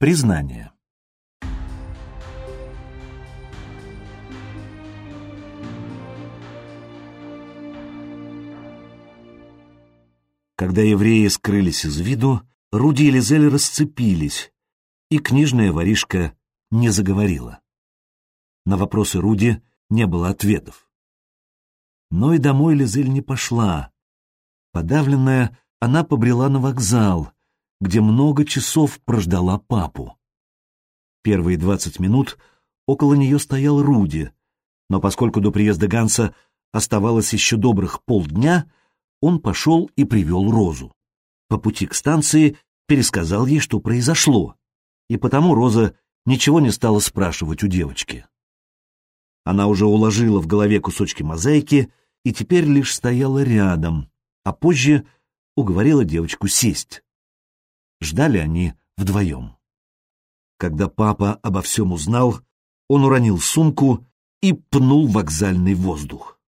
Признание. Когда евреи скрылись из виду, Руди и Лизель расцепились, и книжная воришка не заговорила. На вопросы Руди не было ответов. Но и домой Лизель не пошла. Подавленная, она побрела на вокзал, где много часов прождала папу. Первые двадцать минут около нее стоял Руди, но поскольку до приезда Ганса оставалось еще добрых полдня, он пошел и привел Розу. По пути к станции пересказал ей, что произошло, и потому Роза ничего не стала спрашивать у девочки. Она уже уложила в голове кусочки мозаики и теперь лишь стояла рядом, а позже уговорила девочку сесть. Ждали они вдвоем. Когда папа обо всем узнал, он уронил сумку и пнул вокзальный воздух.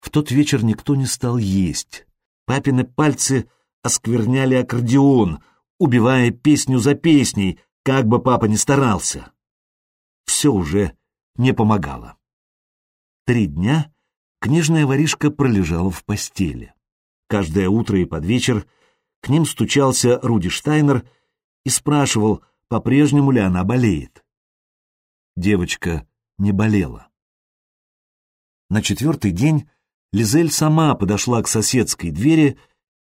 В тот вечер никто не стал есть. Папины пальцы оскверняли аккордеон, убивая песню за песней, как бы папа ни старался. Все уже не помогало. Три дня книжная воришка пролежала в постели. Каждое утро и под вечер к ним стучался Руди Штайнер и спрашивал, по-прежнему ли она болеет. Девочка не болела. На четвертый день Лизель сама подошла к соседской двери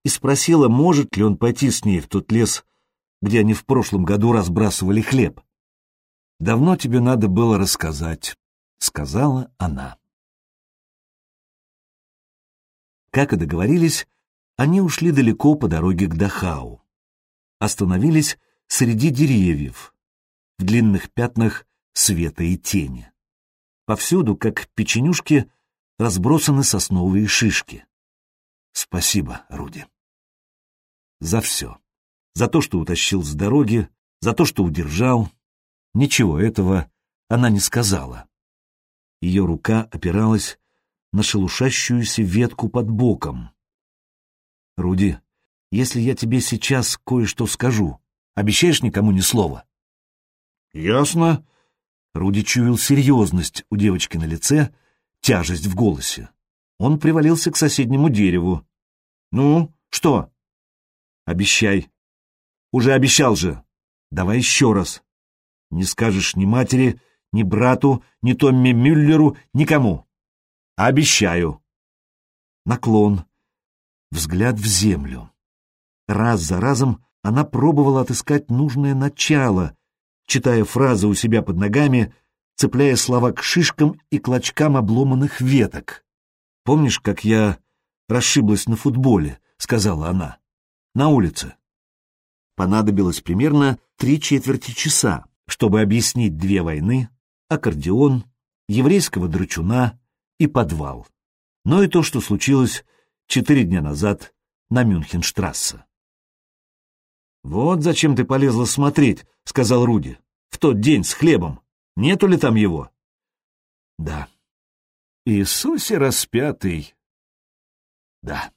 и спросила, может ли он пойти с ней в тот лес, где они в прошлом году разбрасывали хлеб. «Давно тебе надо было рассказать», — сказала она. Как и договорились, они ушли далеко по дороге к Дахау. Остановились среди деревьев, в длинных пятнах света и тени. Повсюду, как печенюшки, разбросаны сосновые шишки. Спасибо, Руди. За все. За то, что утащил с дороги, за то, что удержал. Ничего этого она не сказала. Ее рука опиралась на шелушащуюся ветку под боком. Руди, если я тебе сейчас кое-что скажу, обещаешь никому ни слова? Ясно. Руди чуял серьезность у девочки на лице, тяжесть в голосе. Он привалился к соседнему дереву. Ну, что? Обещай. Уже обещал же. Давай еще раз. Не скажешь ни матери, ни брату, ни Томми Мюллеру, никому. Обещаю. Наклон, взгляд в землю. Раз за разом она пробовала отыскать нужное начало, читая фразы у себя под ногами, цепляя слова к шишкам и клочкам обломанных веток. «Помнишь, как я расшиблась на футболе?» — сказала она. «На улице». Понадобилось примерно три четверти часа, чтобы объяснить две войны, аккордеон, еврейского драчуна и подвал. Но и то, что случилось четыре дня назад на Мюнхенштрассе. «Вот зачем ты полезла смотреть», — сказал Руди, — «в тот день с хлебом. Нету ли там его?» «Да». «Иисусе распятый». «Да».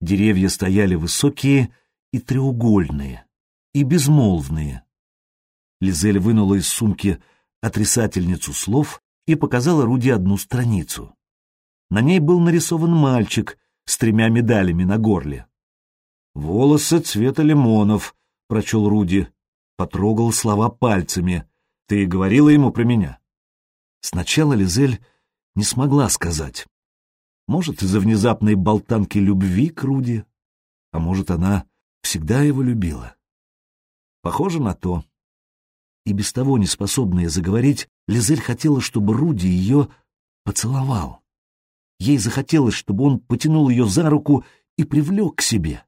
Деревья стояли высокие и треугольные, и безмолвные. Лизель вынула из сумки отрицательницу слов и показала Руди одну страницу. На ней был нарисован мальчик с тремя медалями на горле. «Волосы цвета лимонов», — прочел Руди. Потрогал слова пальцами. «Ты говорила ему про меня?» Сначала Лизель не смогла сказать. Может, из-за внезапной болтанки любви к Руди, а может, она всегда его любила. Похоже на то. И без того неспособная заговорить, Лизель хотела, чтобы Руди ее поцеловал. Ей захотелось, чтобы он потянул ее за руку и привлек к себе.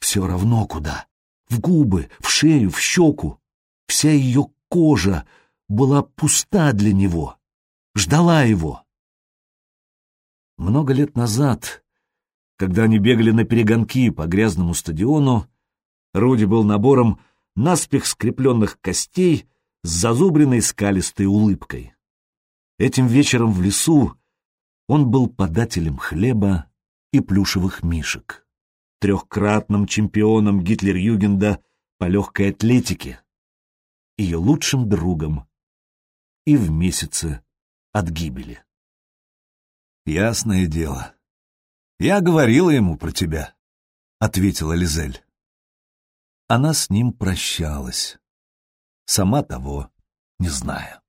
Все равно куда. В губы, в шею, в щеку. Вся ее кожа была пуста для него. Ждала его. Много лет назад, когда они бегали на перегонки по грязному стадиону, Руди был набором наспех скрепленных костей с зазубренной скалистой улыбкой. Этим вечером в лесу он был подателем хлеба и плюшевых мишек, трехкратным чемпионом Гитлер-Югенда по легкой атлетике, ее лучшим другом и в месяце от гибели. «Ясное дело. Я говорила ему про тебя», — ответила Лизель. Она с ним прощалась, сама того не зная.